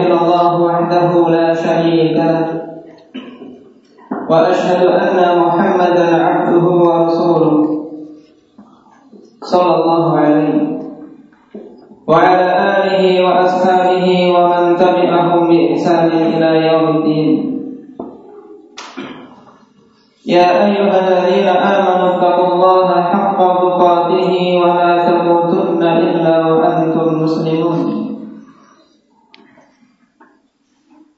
إلا الله وحده لا شريك له. وأشهد أن محمدا عبده ورسوله. صلى الله عليه. وعلى آله وأصحابه ومن تبعهم بإحسان إلى يوم الدين. يا أيها الذين آمنوا اتقوا الله حق تقاته ولا تموتن إلا وأنتم مسلمون.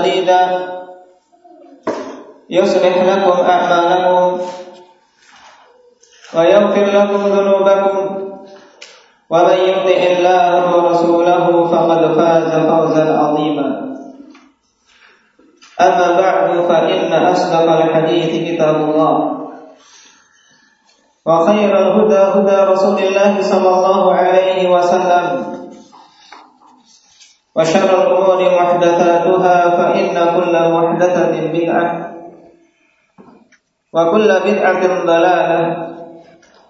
سديدا يصلح لكم أعمالكم ويغفر لكم ذنوبكم ومن يطع الله ورسوله فقد فاز فوزا عظيما أما بعد فإن أصدق الحديث كتاب الله وخير الهدى هدى رسول الله صلى الله عليه وسلم۔ وشر الأمور محدثاتها فإن كل محدثة بدعة وكل بدعة ضلالة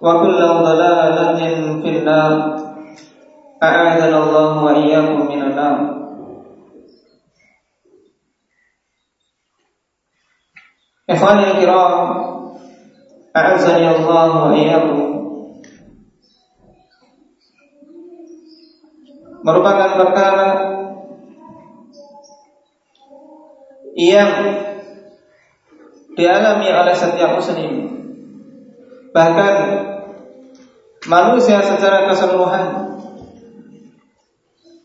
وكل ضلالة في النار. أعاذنا الله وإياكم من النار. إخواني الكرام أعزني الله وإياكم. Merupakan perkara yang dialami oleh setiap muslim. Bahkan manusia secara keseluruhan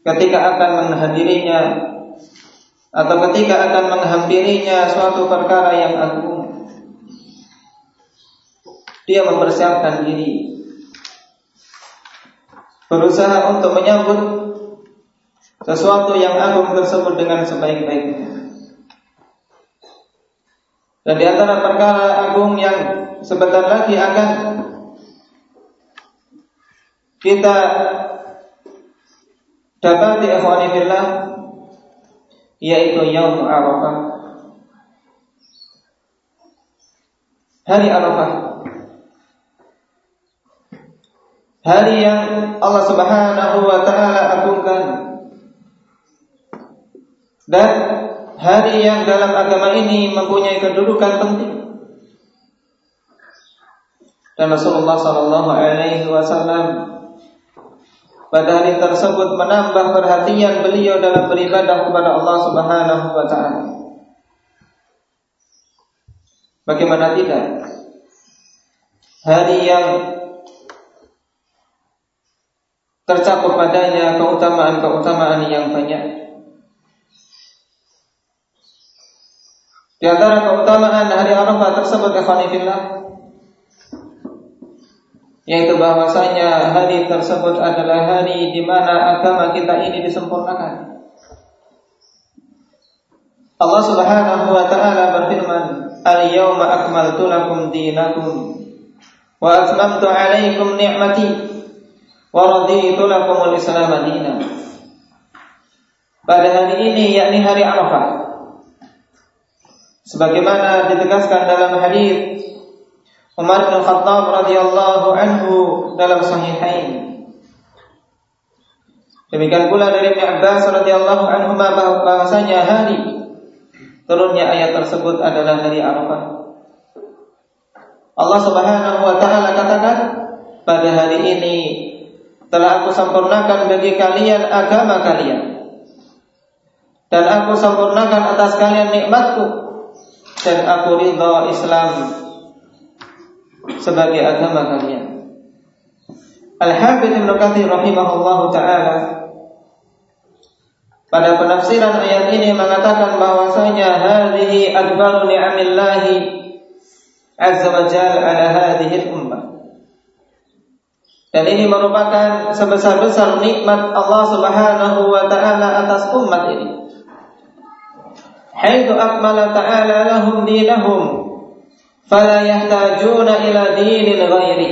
ketika akan menghadirinya atau ketika akan menghampirinya suatu perkara yang agung dia mempersiapkan diri berusaha untuk menyambut sesuatu yang agung tersebut dengan sebaik-baiknya. Dan di antara perkara agung yang sebentar lagi akan kita dapati ikhwani fillah yaitu yaum Arafah. Hari Arafah. Hari yang Allah Subhanahu wa taala agungkan dan hari yang dalam agama ini mempunyai kedudukan penting. Dan Rasulullah Sallallahu Alaihi Wasallam pada hari tersebut menambah perhatian beliau dalam beribadah kepada Allah Subhanahu Wa Taala. Bagaimana tidak? Hari yang tercakup padanya keutamaan-keutamaan yang banyak. Di antara keutamaan hari Arafah tersebut ikhwanifillah yaitu bahwasanya hari tersebut adalah hari di mana agama kita ini disempurnakan. Allah Subhanahu wa taala berfirman, "Al-yauma akmaltu lakum dinakum wa atmamtu 'alaikum ni'mati wa raditu lakum al-Islam dinan." Pada hari ini yakni hari Arafah sebagaimana ditegaskan dalam hadis Umar bin Khattab radhiyallahu anhu dalam sahihain. Demikian pula dari Ibnu Abbas radhiyallahu anhu bahwasanya hari turunnya ayat tersebut adalah hari Arafah. Allah Subhanahu wa taala katakan, pada hari ini telah aku sempurnakan bagi kalian agama kalian. dan aku sempurnakan atas kalian nikmatku dan aku ridha Islam sebagai agama kalian. Al-Hafidz Ibnu Katsir rahimahullahu taala pada penafsiran ayat ini mengatakan bahwasanya hadhihi akbaru ni'amillahi azza wa jalla ala hadhihi ummah. Dan ini merupakan sebesar-besar nikmat Allah Subhanahu wa taala atas umat ini. Haitsu akmala ta'ala lahum dinahum fala yahtajuna ila dinin ghairi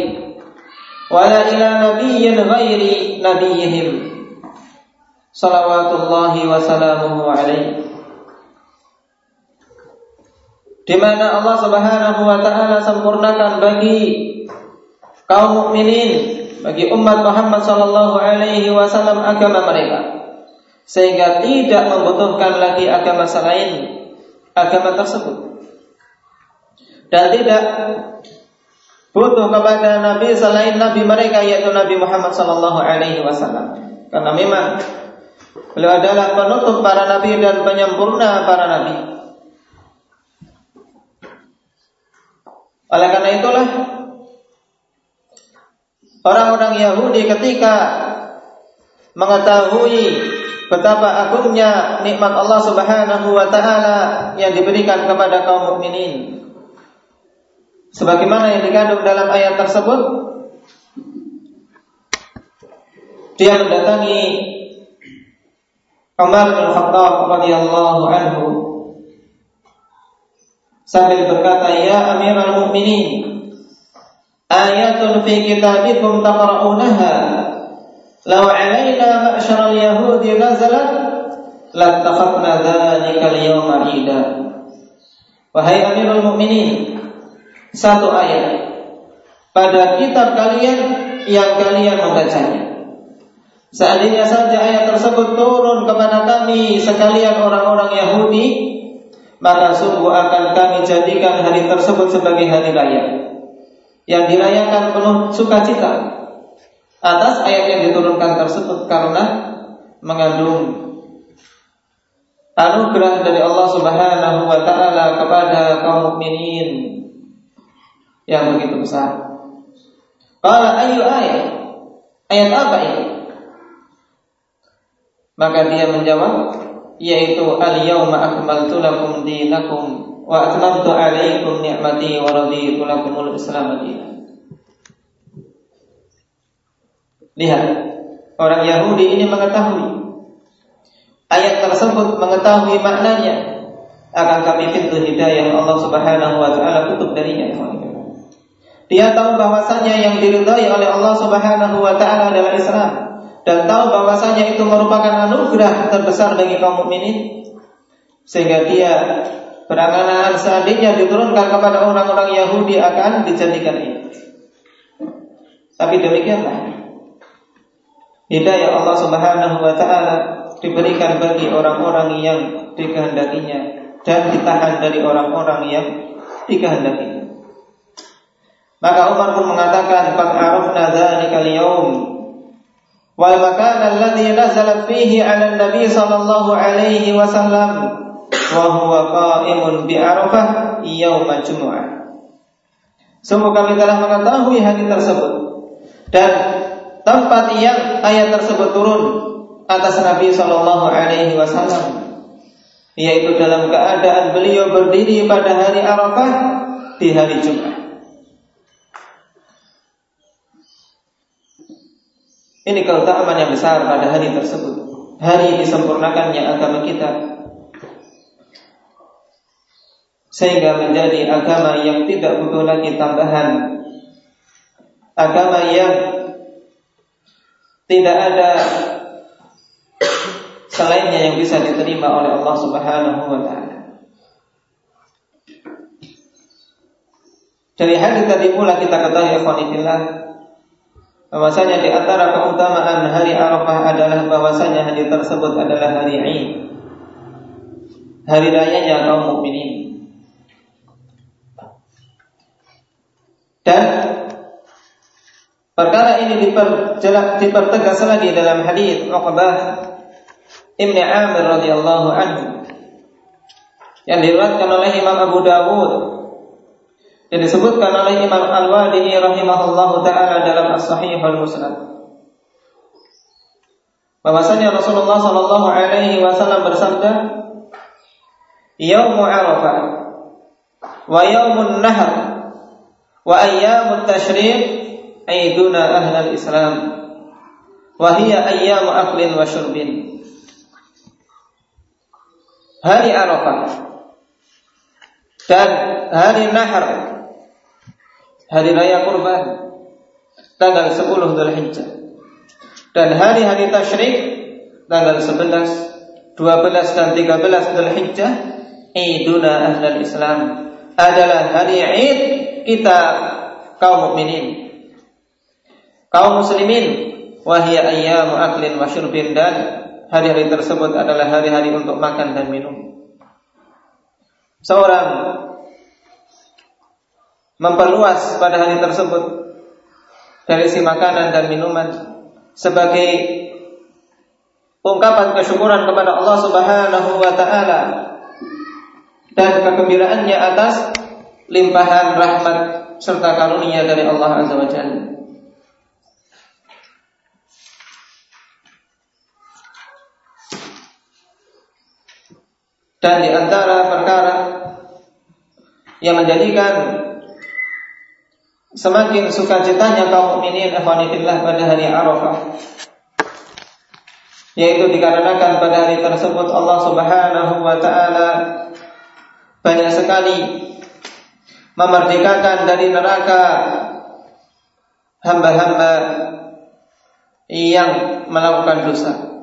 wala ila nabiyyin ghairi nabiyihim salawatullahi wa salamuhu alaihi. Di mana Allah Subhanahu wa taala sempurnakan bagi kaum mukminin bagi umat Muhammad sallallahu alaihi wasallam agama mereka sehingga tidak membutuhkan lagi agama selain agama tersebut. Dan tidak butuh kepada nabi selain nabi mereka yaitu Nabi Muhammad sallallahu alaihi wasallam. Karena memang beliau adalah penutup para nabi dan penyempurna para nabi. Oleh karena itulah orang-orang Yahudi ketika mengetahui betapa agungnya nikmat Allah Subhanahu wa taala yang diberikan kepada kaum mukminin. Sebagaimana yang dikandung dalam ayat tersebut, dia mendatangi Umar bin Khattab radhiyallahu anhu sambil berkata, "Ya Amirul Mukminin, ayatun fi kitabikum taqra'unaha law 'alaina ma'syar al-yahudi nazalat lattakhadna dhalika al-yawma 'ida. Wahai amirul mukminin satu ayat pada kitab kalian yang kalian membacanya. Seandainya saja ayat tersebut turun kepada kami sekalian orang-orang Yahudi, maka sungguh akan kami jadikan hari tersebut sebagai hari raya yang dirayakan penuh sukacita atas ayat yang diturunkan tersebut karena mengandung anugerah dari Allah Subhanahu wa taala kepada kaum mukminin yang begitu besar. Qala ayu ayat? Ayat apa ini? Maka dia menjawab yaitu al-yauma akmaltu lakum dinakum wa atmamtu alaikum ni'mati wa raditu lakumul Islam Lihat, orang Yahudi ini mengetahui. Ayat tersebut mengetahui maknanya. Akan kami pintu hidayah Allah Subhanahu wa taala tutup darinya. Dia tahu bahwasanya yang diridhai oleh Allah Subhanahu wa taala adalah Islam. Dan tahu bahwasanya itu merupakan anugerah terbesar bagi kaum mukminin. Sehingga dia Penanganan seandainya diturunkan kepada orang-orang Yahudi akan dijadikan ini. Tapi demikianlah hidayah Allah Subhanahu wa taala diberikan bagi orang-orang yang dikehendakinya dan ditahan dari orang-orang yang dikehendakinya. Maka Umar pun mengatakan, "Qad arafna dzalika al-yawm wal makan alladhi nazalat fihi 'ala an-nabi sallallahu alaihi wasallam." wa huwa qa'imun bi Arafah yaumul Jumu'ah. Semua kami telah mengetahui hari tersebut dan tempat yang ayat tersebut turun atas Nabi Shallallahu Alaihi Wasallam yaitu dalam keadaan beliau berdiri pada hari Arafah di hari Jumat. Ini keutamaan yang besar pada hari tersebut. Hari disempurnakannya agama kita sehingga menjadi agama yang tidak butuh lagi tambahan agama yang tidak ada selainnya yang bisa diterima oleh Allah Subhanahu wa taala. Dari hari tadi pula kita ketahui ikhwanillah bahwasanya di antara keutamaan hari Arafah adalah bahwasanya hari tersebut adalah hari Id. Hari rayanya kaum mukminin. Dan perkara ini diperjelas, dipertegas lagi dalam hadis Uqbah Ibn Amir radhiyallahu anhu yang diriwayatkan oleh Imam Abu Dawud. Yang disebutkan oleh Imam Al-Wadi'i rahimahullahu taala dalam As-Sahih Al-Musnad bahwasanya Rasulullah sallallahu alaihi wasallam bersabda Yaum Arafah wa yaumun nahr wa ayyamut tashriq aiduna ahlal Islam. Wa hiya ayyamu aklin wa syurbin. Hari Arafah. Dan hari Nahar. Hari raya kurban. Tanggal 10 Dzulhijjah dan hari-hari tasyrik tanggal 11, 12 dan 13 Dzulhijjah Iduna Ahlul Islam adalah hari Id kita kaum mukminin kaum muslimin wahia ayyamu aklin wa syurbin dan hari-hari tersebut adalah hari-hari untuk makan dan minum. Seorang memperluas pada hari tersebut dari si makanan dan minuman sebagai ungkapan kesyukuran kepada Allah Subhanahu wa taala dan kegembiraannya atas limpahan rahmat serta karunia dari Allah Azza wa Jalla. Dan di antara perkara yang menjadikan semakin sukacitanya kaum mukminin ikhwanillah pada hari Arafah yaitu dikarenakan pada hari tersebut Allah Subhanahu wa taala banyak sekali memerdekakan dari neraka hamba-hamba yang melakukan dosa.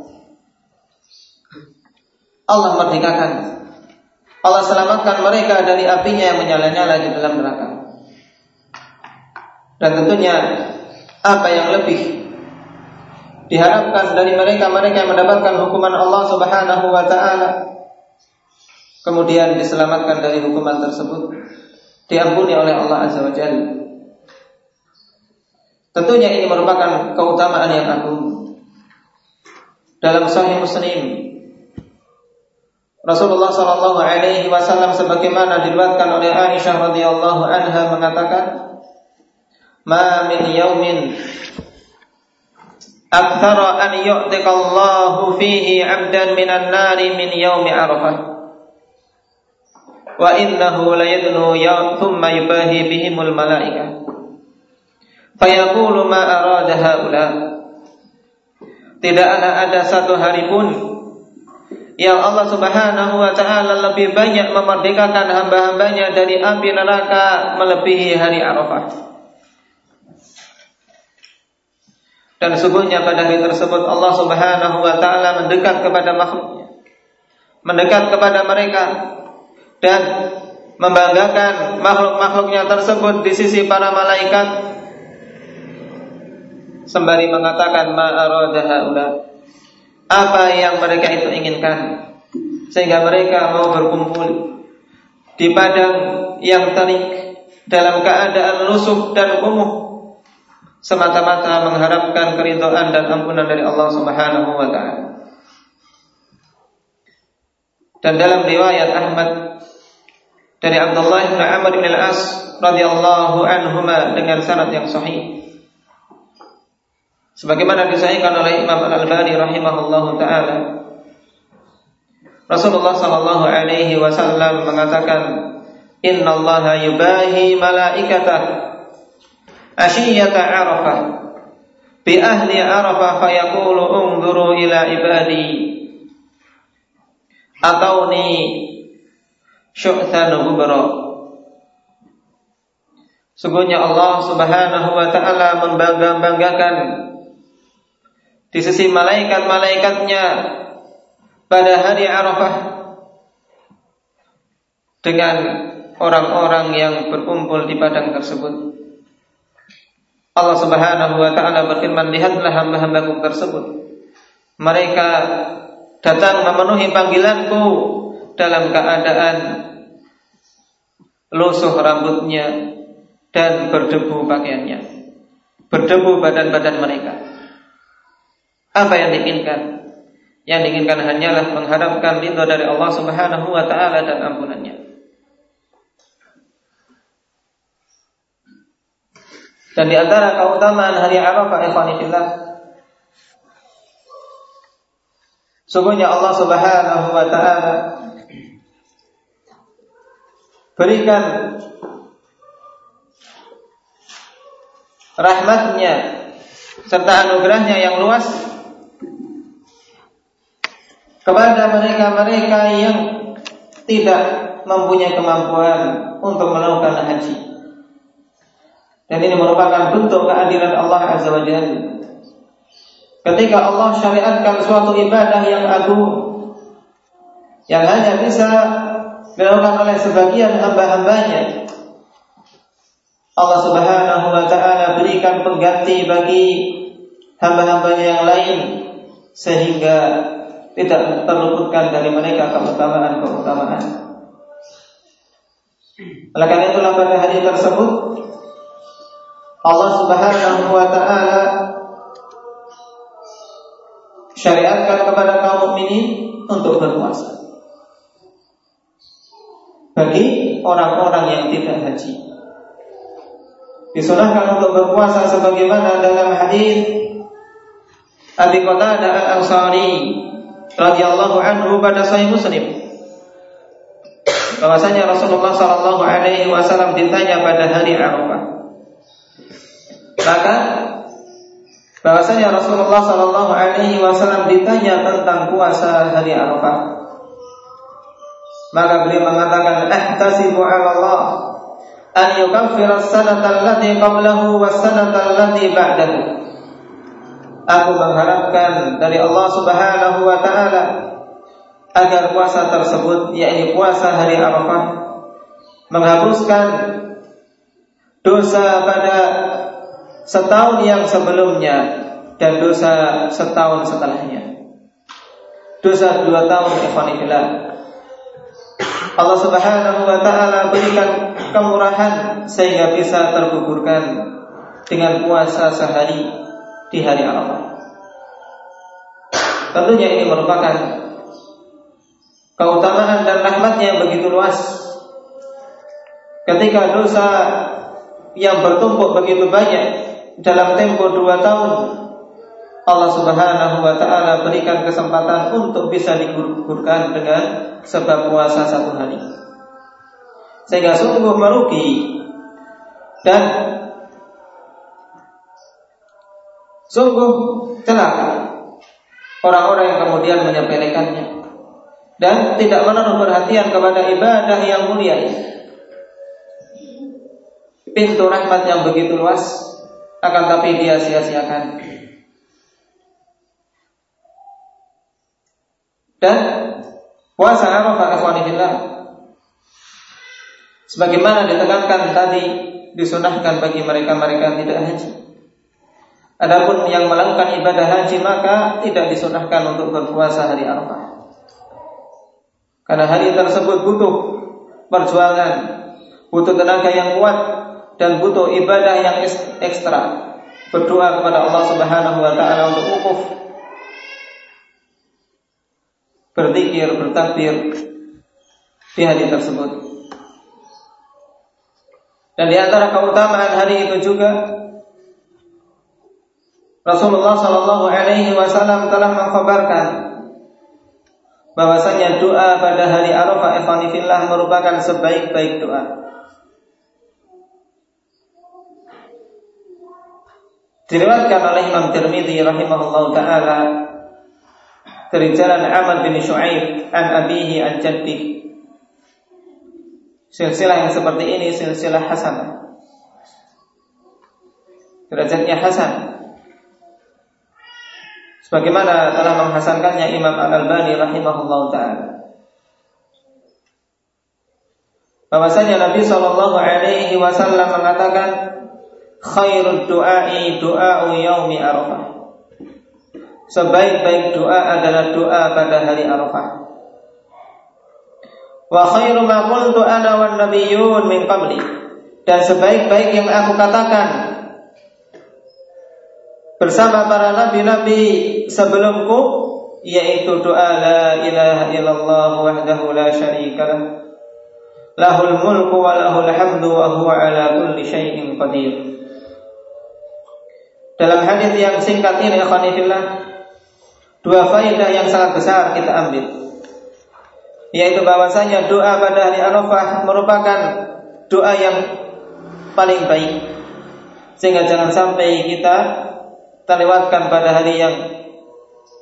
Allah merdekakan. Allah selamatkan mereka dari apinya yang menyala-nyala di dalam neraka. Dan tentunya apa yang lebih diharapkan dari mereka-mereka yang mendapatkan hukuman Allah Subhanahu wa taala kemudian diselamatkan dari hukuman tersebut diampuni oleh Allah Azza wa Jalla. Tentunya ini merupakan keutamaan yang agung. Dalam Sahih Muslim Rasulullah Shallallahu Alaihi Wasallam sebagaimana diriwayatkan oleh Aisyah radhiyallahu anha mengatakan, "Ma min akthara an yu'tiqallahu fihi 'abdan minan nari min yaumi Arafah." Wa. Fayaqulu ma haula. Tidaklah ada satu hari pun yang Allah Subhanahu wa taala lebih banyak memerdekakan hamba-hambanya dari api neraka melebihi hari Arafah. Dan sungguhnya pada hari tersebut Allah Subhanahu wa taala mendekat kepada makhluknya. Mendekat kepada mereka dan membanggakan makhluk-makhluknya tersebut di sisi para malaikat sembari mengatakan ma apa yang mereka itu inginkan? Sehingga mereka mau berkumpul di padang yang terik dalam keadaan lusuh dan kumuh. Semata-mata mengharapkan keridhaan dan ampunan dari Allah Subhanahu wa taala. Dan dalam riwayat Ahmad dari Abdullah bin Amr bin Al-As radhiyallahu anhuma dengan sanad yang sahih sebagaimana disahihkan oleh Imam Al-Albani rahimahullahu taala Rasulullah sallallahu alaihi wasallam mengatakan innallaha yubahi malaikatah ashiyata arafah. Bi ahli arafah fayaqulu unzuru ila ibadi atauni syu'than gubra Sungguhnya Allah Subhanahu wa taala membangga-banggakan di sisi malaikat-malaikatnya pada hari Arafah dengan orang-orang yang berkumpul di padang tersebut. Allah Subhanahu wa taala berfirman, "Lihatlah hamba-hambaku tersebut. Mereka datang memenuhi panggilanku dalam keadaan lusuh rambutnya dan berdebu pakaiannya. Berdebu badan-badan mereka." Apa yang diinginkan? Yang diinginkan hanyalah mengharapkan ridho dari Allah Subhanahu wa taala dan ampunannya. Dan di antara keutamaan hari Arafah ikhwanillah Sungguhnya Allah Subhanahu wa taala berikan rahmatnya serta anugerahnya yang luas kepada mereka-mereka yang tidak mempunyai kemampuan untuk melakukan haji. Dan ini merupakan bentuk keadilan Allah Azza wa Jalla. Ketika Allah syariatkan suatu ibadah yang agung yang hanya bisa dilakukan oleh sebagian hamba-hambanya Allah Subhanahu wa taala berikan pengganti bagi hamba-hambanya yang lain sehingga tidak terluputkan dari mereka keutamaan-keutamaan. Oleh karena itulah pada hari tersebut Allah Subhanahu wa taala syariatkan kepada kaum mukminin untuk berpuasa. Bagi orang-orang yang tidak haji. Disunahkan untuk berpuasa sebagaimana dalam hadis Abi Qatadah Al-Ansari radhiyallahu anhu pada Sahih Muslim bahwasanya Rasulullah sallallahu alaihi wasallam ditanya pada hari Arafah. Maka bahwasanya Rasulullah Shallallahu Alaihi Wasallam ditanya tentang puasa hari Arafah. Maka beliau mengatakan, "Ahtasibu 'ala Allah an yukaffira as-sanata allati qablahu was-sanata allati ba'dahu." Aku mengharapkan dari Allah Subhanahu wa taala agar puasa tersebut yakni puasa hari Arafah menghapuskan dosa pada setahun yang sebelumnya dan dosa setahun setelahnya. Dosa dua tahun ikhwanillah. Allah Subhanahu wa taala berikan kemurahan sehingga bisa tergugurkan dengan puasa sehari di hari Arafah. Tentunya ini merupakan keutamaan dan rahmatnya yang begitu luas. Ketika dosa yang bertumpuk begitu banyak dalam tempo dua tahun Allah Subhanahu wa taala berikan kesempatan untuk bisa digugurkan dengan sebab puasa satu hari. Sehingga sungguh merugi dan sungguh celaka orang-orang yang kemudian menyepelekannya dan tidak menaruh perhatian kepada ibadah yang mulia. Pintu rahmat yang begitu luas akan tapi dia sia-siakan. Dan puasa Arafah ikhwanillah sebagaimana ditekankan tadi disunahkan bagi mereka-mereka yang tidak haji. Adapun yang melakukan ibadah haji maka tidak disunahkan untuk berpuasa hari Arafah. Karena hari tersebut butuh perjuangan, butuh tenaga yang kuat dan butuh ibadah yang ekstra. Berdoa kepada Allah Subhanahu wa taala untuk wukuf. Berzikir, bertakbir di hari tersebut. Dan di antara keutamaan hari itu juga Rasulullah Shallallahu Alaihi Wasallam telah mengkhabarkan bahwasanya doa pada hari Arafah Evanifillah merupakan sebaik-baik doa. Diriwayatkan oleh Imam Tirmidzi rahimahullah taala dari jalan Ahmad bin Shu'aib an abihi an jaddi. Silsilah yang seperti ini silsilah hasan. Derajatnya hasan. Sebagaimana telah menghasankannya Imam Al-Albani rahimahullah taala. Bahwasanya Nabi Shallallahu alaihi wasallam mengatakan khairul du'ai du'a'u yaumi arafah. Sebaik-baik doa adalah doa pada hari Arafah. Wa khairu ma qultu ana wan nabiyyun min qabli. Dan sebaik-baik yang aku katakan bersama para nabi-nabi sebelumku yaitu doa la ilaha illallah wahdahu la syarikalah lahul mulku wa lahul hamdu wa huwa ala kulli syai'in qadir. Dalam hadis yang singkat ini ikhwanillah dua faedah yang sangat besar kita ambil. Yaitu bahwasanya doa pada hari Arafah merupakan doa yang paling baik. Sehingga jangan sampai kita terlewatkan pada hari yang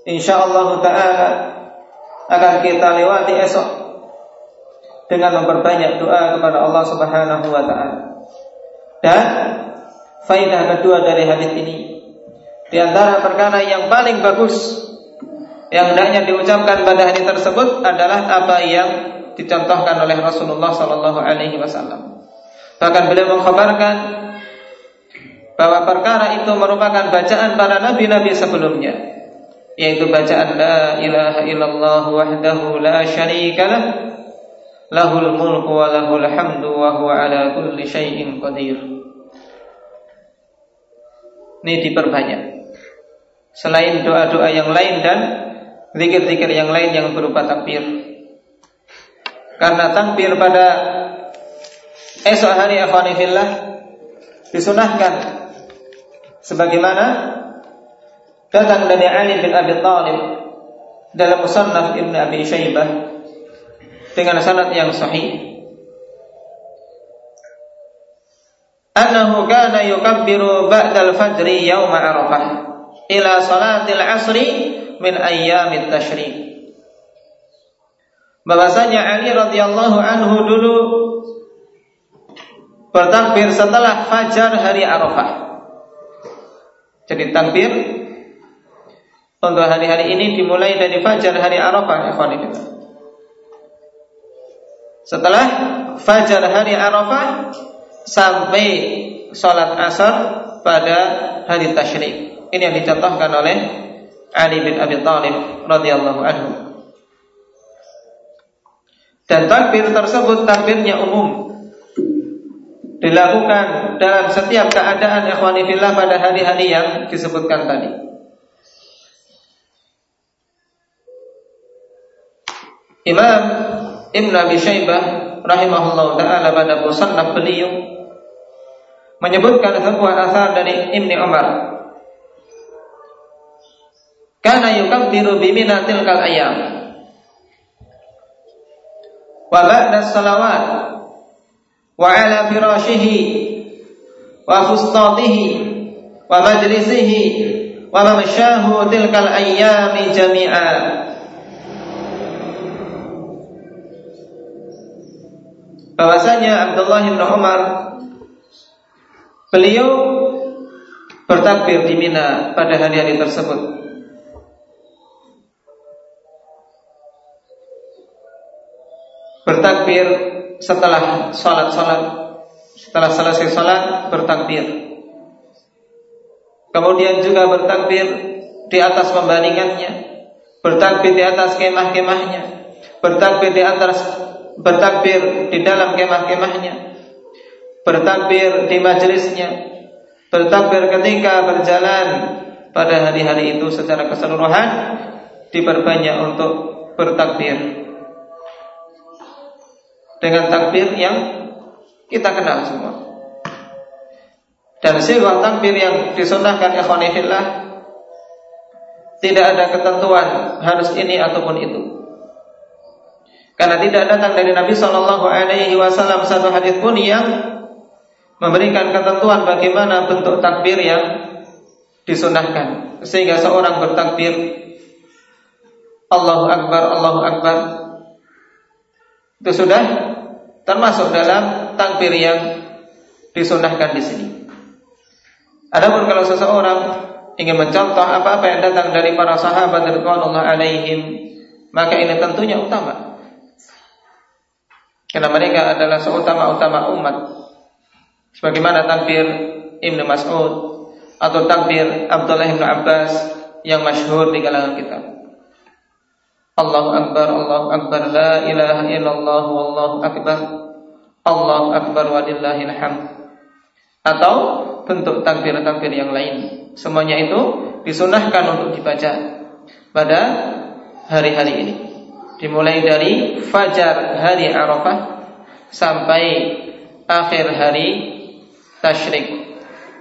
insyaallah taala akan kita lewati esok dengan memperbanyak doa kepada Allah Subhanahu wa taala. Dan faidah kedua dari hadis ini di antara perkara yang paling bagus yang hendaknya diucapkan pada hari tersebut adalah apa yang dicontohkan oleh Rasulullah sallallahu alaihi wasallam. Bahkan beliau mengkhabarkan bahwa perkara itu merupakan bacaan para nabi-nabi sebelumnya yaitu bacaan la ilaha illallah wahdahu la syarikalah lahul mulku wa lahul hamdu wa huwa ala kulli syai'in qadir. Ini diperbanyak. Selain doa-doa yang lain dan zikir-zikir yang lain yang berupa takbir. Karena takbir pada esok hari akhwanifillah disunahkan sebagaimana datang dari Ali bin Abi Thalib dalam musannaf Ibn Abi Syaibah dengan sanad yang sahih annahu kana yukabbiru ba'dal fajri yauma arafah ila salatil asri min ayyamit tasyrik bahwasanya Ali radhiyallahu anhu dulu bertakbir setelah fajar hari Arafah. Jadi takbir untuk hari-hari ini dimulai dari fajar hari Arafah, setelah fajar hari Arafah sampai sholat asar pada hari tasyrik. Ini yang dicontohkan oleh Ali bin Abi Thalib radhiyallahu anhu. Dan takbir tersebut takbirnya umum dilakukan dalam setiap keadaan ikhwani fillah pada hari-hari yang disebutkan tadi. Imam Ibn Abi Syaibah rahimahullah taala pada musannaf beliau menyebutkan sebuah asar dari Ibni Umar. Kana yukabbiru bimina tilkal ayam. Wa ba'da salawat fustatihi wa majlisihi wa mamshahu tilkal ayami jami'a. bahwasanya Abdullah bin Umar beliau bertakbir di Mina pada hari-hari tersebut. Bertakbir setelah salat-salat, setelah selesai salat bertakbir. Kemudian juga bertakbir di atas pembaringannya, bertakbir di atas kemah-kemahnya, bertakbir di atas bertakbir di dalam kemah-kemahnya, bertakbir di majelisnya, bertakbir ketika berjalan pada hari-hari itu secara keseluruhan diperbanyak untuk bertakbir dengan takbir yang kita kenal semua. Dan sifat takbir yang disunahkan ikhwanifillah tidak ada ketentuan harus ini ataupun itu. Karena tidak datang dari Nabi Shallallahu Alaihi Wasallam satu hadis pun yang memberikan ketentuan bagaimana bentuk takbir yang disunahkan sehingga seorang bertakbir Allahu Akbar Allahu Akbar itu sudah termasuk dalam takbir yang disunahkan di sini. Adapun kalau seseorang ingin mencontoh apa-apa yang datang dari para sahabat radhiyallahu alaihim, maka ini tentunya utama. Karena mereka adalah seutama-utama umat. Sebagaimana takbir Ibnu Mas'ud atau takbir Abdullah bin Abbas yang masyhur di kalangan kita. Allahu Akbar, Allahu Akbar, la ilaha illallah, wallahu akbar. Allahu Akbar walillahil hamd. Atau bentuk takbir-takbir yang lain. Semuanya itu disunahkan untuk dibaca pada hari-hari ini. Dimulai dari fajar hari Arafah sampai akhir hari Tashrik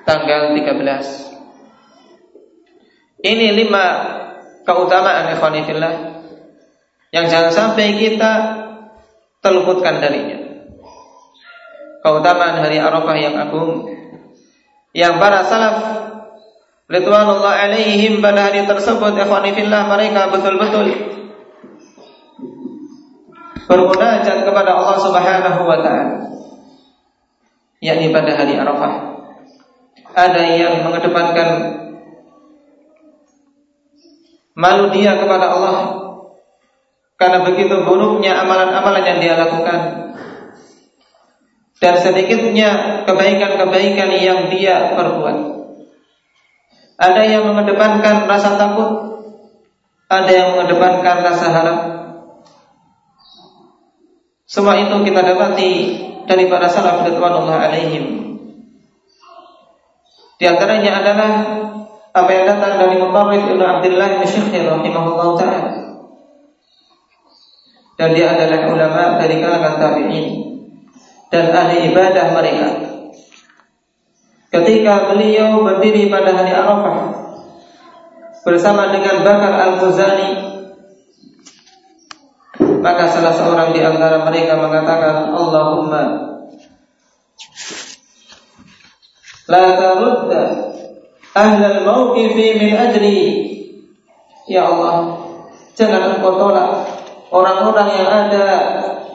tanggal 13. Ini lima keutamaan ikhwanifillah yang jangan sampai kita terluputkan darinya. Keutamaan hari Arafah yang agung yang para salaf Ridwanullah alaihim pada hari tersebut ikhwanifillah mereka betul-betul bermunajat kepada Allah Subhanahu wa taala. Yakni pada hari Arafah. Ada yang mengedepankan malu dia kepada Allah karena begitu buruknya amalan-amalan yang dia lakukan dan sedikitnya kebaikan-kebaikan yang dia perbuat. Ada yang mengedepankan rasa takut, ada yang mengedepankan rasa harap. Semua itu kita dapati dari para salaf radhiyallahu alaihim. Di antaranya adalah apa yang datang dari Mutarrif Ibn Abdullah bin Syekhir rahimahullah ta'ala dan dia adalah ulama dari kalangan tabi'in dan ahli ibadah mereka. Ketika beliau berdiri pada hari Arafah bersama dengan Bakar Al-Muzani maka salah seorang di antara mereka mengatakan Allahumma la tarudda ahlal mauqifi min ajri ya Allah jangan engkau tolak orang-orang yang ada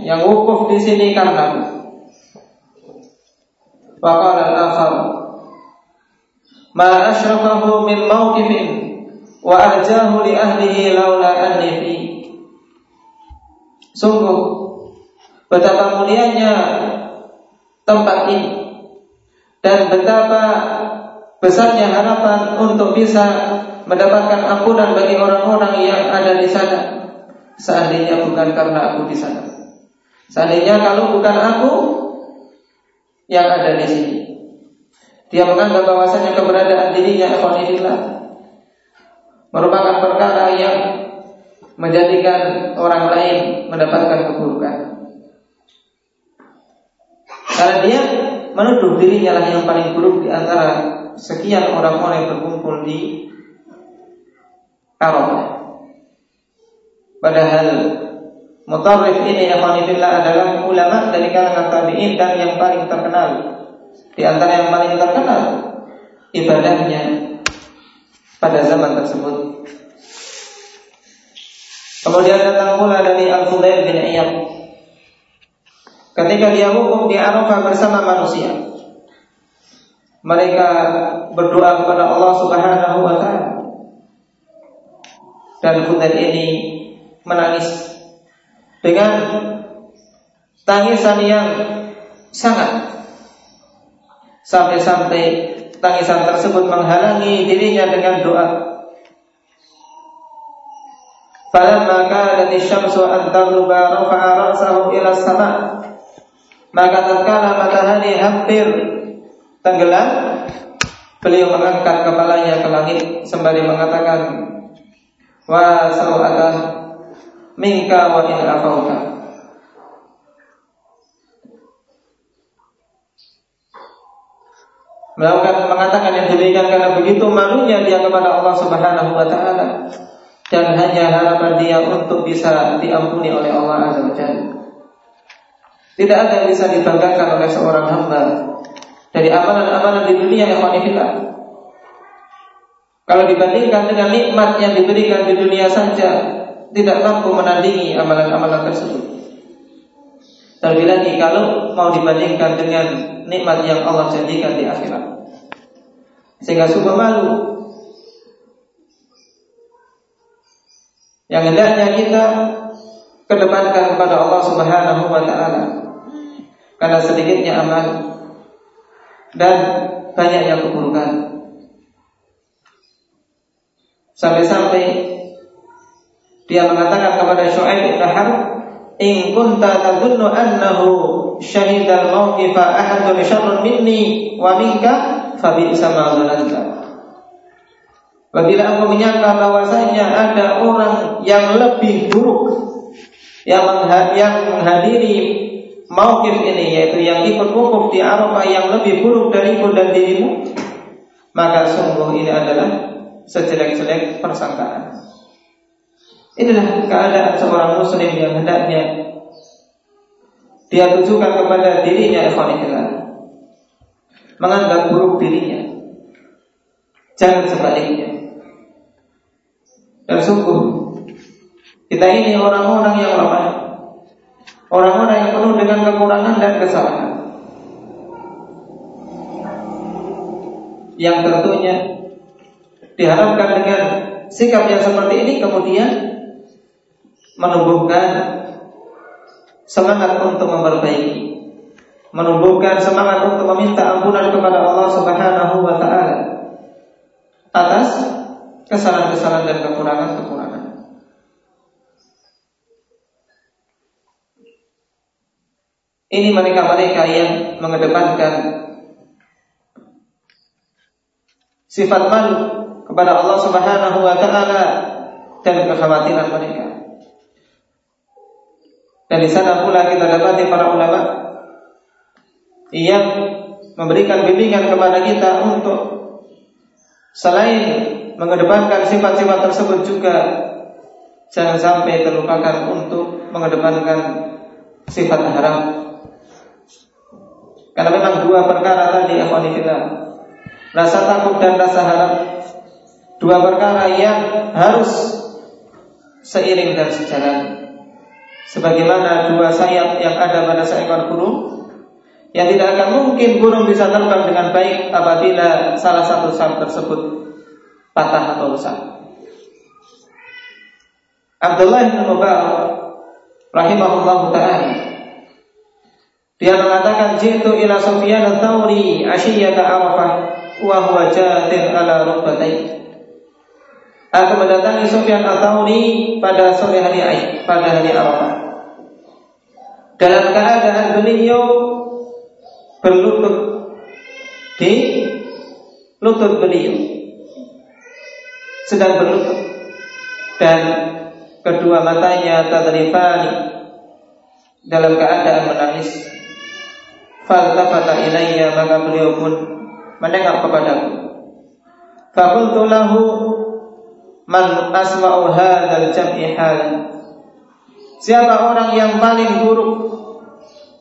yang wukuf di sini karena Waqala al-akhar ma ashrafahu min mauqifin wa arjahu li ahlihi laula anni Sungguh betapa mulianya tempat ini dan betapa besarnya harapan untuk bisa mendapatkan ampunan bagi orang-orang yang ada di sana. Seandainya bukan karena aku di sana. Seandainya kalau bukan aku yang ada di sini. Dia menganggap bahwasanya keberadaan dirinya ikhwanillah merupakan perkara yang menjadikan orang lain mendapatkan keburukan. Karena dia menuduh dirinya lah yang paling buruk di antara sekian orang-orang yang berkumpul di Arafah. Padahal Mutarrif ini yang adalah ulama dari kalangan tabi'in dan yang paling terkenal. Di antara yang paling terkenal ibadahnya pada zaman tersebut. Kemudian datang pula dari Al-Fudail bin Iyad. Ketika dia hukum di Arafah bersama manusia mereka berdoa kepada Allah Subhanahu wa taala. Dan Fudail ini menangis. Dengan tangisan yang sangat. Sampai-sampai tangisan tersebut menghalangi dirinya dengan doa. Falamma kanat asy-syamsu an taghruba rafa'a ra'sahu ila sama. Maka tatkala matahari hampir tenggelam, beliau mengangkat kepalanya ke langit sembari mengatakan, Wa sawata minka wa in afauta. Melakukan mengatakan yang demikian karena begitu malunya dia kepada Allah Subhanahu wa taala dan hanya harapan dia untuk bisa diampuni oleh Allah Azza wa Tidak ada yang bisa dibanggakan oleh seorang hamba dari amalan-amalan di dunia yang wanita. Kalau dibandingkan dengan nikmat yang diberikan di dunia saja, tidak mampu menandingi amalan-amalan tersebut. Terlebih lagi kalau mau dibandingkan dengan nikmat yang Allah jadikan di akhirat. Sehingga sungguh malu yang hendaknya kita kedepankan kepada Allah Subhanahu wa taala. Karena sedikitnya amal dan banyaknya keburukan. Sampai-sampai dia mengatakan kepada Syuaib bin Harb, "In kunta tadunnu annahu syahidal mawqifa ahadun syarrun minni wa minka fa bi'sa ma Apabila engkau menyangka bahwasanya ada orang yang lebih buruk yang menghadiri mauqif ini yaitu yang ikut wukuf di Arafah yang lebih buruk darimu dan dirimu, maka sungguh ini adalah sejelek-jelek persangkaan. Inilah keadaan seorang muslim yang hendaknya dia tujukan kepada dirinya ikhwanillah menganggap buruk dirinya. Jangan sebaliknya. Dan sungguh kita ini orang-orang yang lemah, orang-orang yang penuh dengan kekurangan dan kesalahan. Yang tentunya diharapkan dengan sikap yang seperti ini kemudian menumbuhkan semangat untuk memperbaiki, menumbuhkan semangat untuk meminta ampunan kepada Allah Subhanahu wa taala atas kesalahan-kesalahan dan kekurangan-kekurangan. Ini mereka-mereka yang mengedepankan sifat malu kepada Allah Subhanahu wa taala dan kekhawatiran mereka. Dan di sana pula kita dapati para ulama yang memberikan bimbingan kepada kita untuk selain mengedepankan sifat-sifat tersebut juga jangan sampai terlupakan untuk mengedepankan sifat haram. Karena memang dua perkara tadi ikhwanillah. Rasa takut dan rasa harap dua perkara yang harus seiring dan sejalan. Sebagaimana dua sayap yang ada pada seekor burung yang tidak akan mungkin burung bisa terbang dengan baik apabila salah satu sayap tersebut patah atau rusak. Abdullah bin Mubarak rahimahullah taala dia mengatakan jitu ila Sufyan ats-Tsauri ashiyata Arafah wa huwa jatin ala rukbatai. Aku mendatangi Sufyan ats-Tsauri pada sore hari pada hari Arafah. Dalam keadaan beliau berlutut di lutut beliau sedang berlutut dan kedua matanya tadrifani dalam keadaan menangis. Faltafata ilayya maka beliau pun mendengar kepadaku. Fakultu lahu man asma'u hadzal jam'i halan. Siapa orang yang paling buruk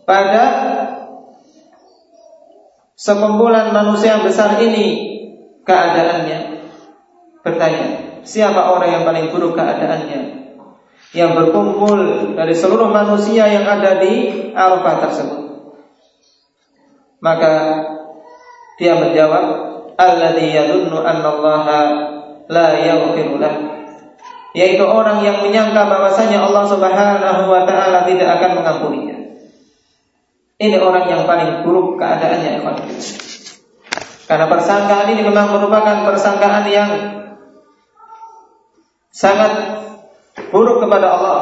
pada sekumpulan manusia yang besar ini keadaannya? bertanya, siapa orang yang paling buruk keadaannya? Yang berkumpul dari seluruh manusia yang ada di Arafah tersebut. Maka dia menjawab, "Alladzi yadunnu anna Allah la yaghfiru Yaitu orang yang menyangka bahwasanya Allah Subhanahu wa taala tidak akan mengampuninya. Ini orang yang paling buruk keadaannya, Karena persangkaan ini memang merupakan persangkaan yang sangat buruk kepada Allah.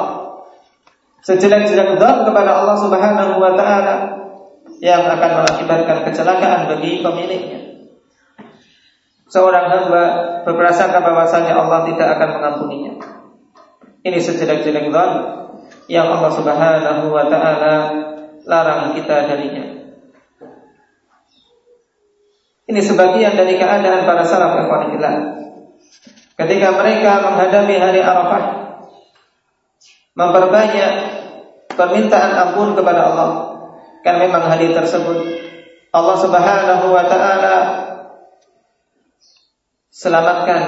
Sejelek-jelek dzat kepada Allah Subhanahu wa taala yang akan mengakibatkan kecelakaan bagi pemiliknya. Seorang hamba berprasangka bahwasanya Allah tidak akan mengampuninya. Ini sejelek-jelek dzat yang Allah Subhanahu wa taala larang kita darinya. Ini sebagian dari keadaan para salaf yang ketika mereka menghadapi hari Arafah memperbanyak permintaan ampun kepada Allah kan memang hari tersebut Allah Subhanahu wa taala selamatkan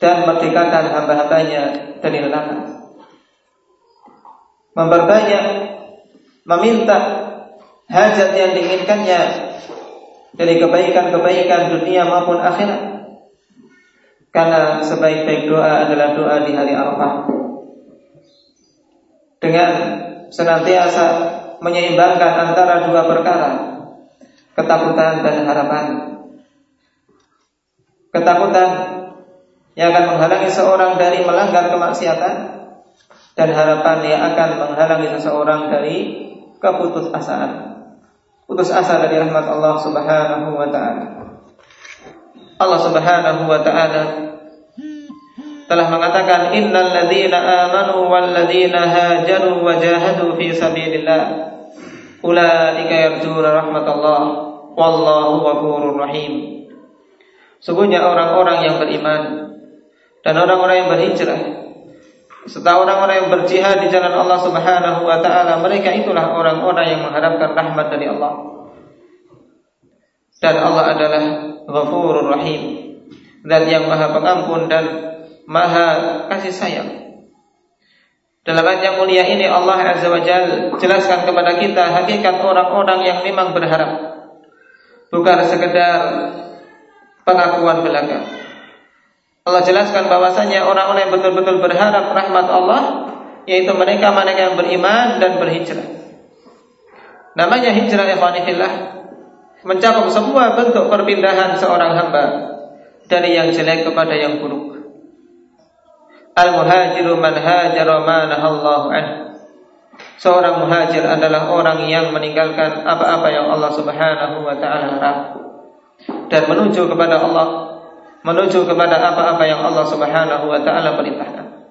dan merdekakan hamba-hambanya dari neraka. Memperbanyak meminta hajat yang diinginkannya dari kebaikan-kebaikan dunia maupun akhirat. Karena sebaik-baik doa adalah doa di hari Arafah. Dengan senantiasa menyeimbangkan antara dua perkara, ketakutan dan harapan. Ketakutan yang akan menghalangi seorang dari melanggar kemaksiatan dan harapan yang akan menghalangi seseorang dari keputusasaan. Putus asa dari rahmat Allah Subhanahu wa taala. Allah Subhanahu wa taala telah mengatakan innal ladzina amanu wal ladzina hajaru wa jahadu fi sabilillah ulaika yarjuna rahmatullah wallahu ghafurur rahim Sungguhnya orang-orang yang beriman dan orang-orang yang berhijrah serta orang-orang yang berjihad di jalan Allah Subhanahu wa taala mereka itulah orang-orang yang mengharapkan rahmat dari Allah dan Allah adalah Ghafurur Rahim dan yang Maha Pengampun dan Maha kasih sayang. Dalam ayat yang mulia ini Allah Azza wa Jal jelaskan kepada kita hakikat orang-orang yang memang berharap. Bukan sekedar pengakuan belaka. Allah jelaskan bahwasanya orang-orang yang betul-betul berharap rahmat Allah yaitu mereka mereka yang beriman dan berhijrah. Namanya hijrah ikhwanillah mencakup semua bentuk perpindahan seorang hamba dari yang jelek kepada yang buruk. Al-muhajiru man hajara ma nahallahu an. Seorang muhajir adalah orang yang meninggalkan apa-apa yang Allah Subhanahu wa taala larang dan menuju kepada Allah, menuju kepada apa-apa yang Allah Subhanahu wa taala perintahkan.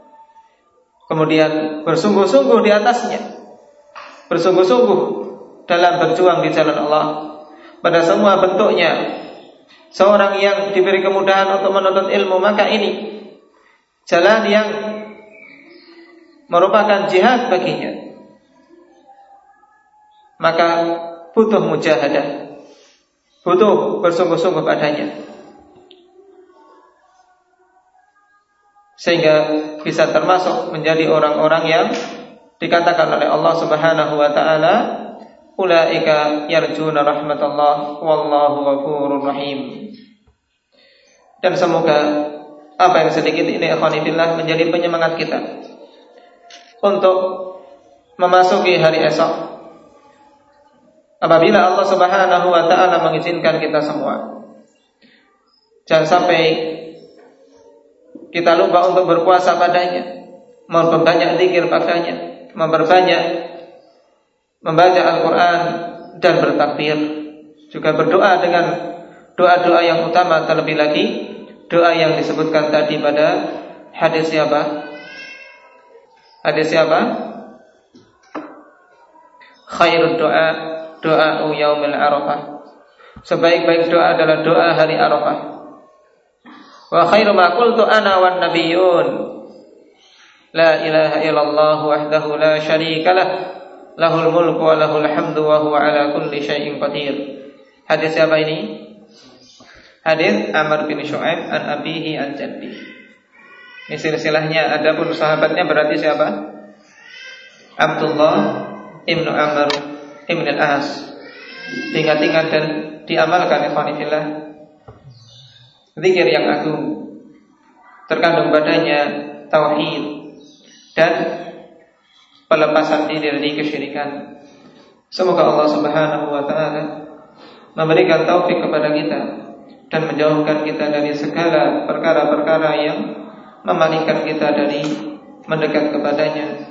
Kemudian bersungguh-sungguh di atasnya. Bersungguh-sungguh dalam berjuang di jalan Allah pada semua bentuknya. Seorang yang diberi kemudahan untuk menuntut ilmu maka ini jalan yang merupakan jihad baginya maka butuh mujahadah butuh bersungguh-sungguh padanya sehingga bisa termasuk menjadi orang-orang yang dikatakan oleh Allah Subhanahu wa taala ulaika yarjuna rahmatullah wallahu ghafurur rahim dan semoga apa yang sedikit ini ikhwanifillah menjadi penyemangat kita untuk memasuki hari esok. Apabila Allah Subhanahu wa taala mengizinkan kita semua. Jangan sampai kita lupa untuk berpuasa padanya, memperbanyak zikir padanya, memperbanyak membaca Al-Qur'an dan bertakbir, juga berdoa dengan doa-doa yang utama terlebih lagi doa yang disebutkan tadi pada hadis siapa? Hadis siapa? Khairul doa doa yaumil arafah. Sebaik-baik doa adalah doa hari Arafah. Wa khairu ma qultu ana wan nabiyyun. La ilaha illallah wahdahu la syarika lah. Lahul mulku wa lahul hamdu wa huwa ala kulli syai'in qadir. Hadis siapa ini? Hadis Amr bin Shu'aib an abihi an jaddi. Ini silsilahnya adapun sahabatnya berarti siapa? Abdullah Ibnu Amr Ibn al-As Ingat-ingat dan diamalkan ikhwanifillah Zikir yang agung. Terkandung badannya Tauhid Dan Pelepasan diri dari kesyirikan. Semoga Allah subhanahu wa ta'ala Memberikan taufik kepada kita dan menjauhkan kita dari segala perkara-perkara yang memalingkan kita dari mendekat kepadanya.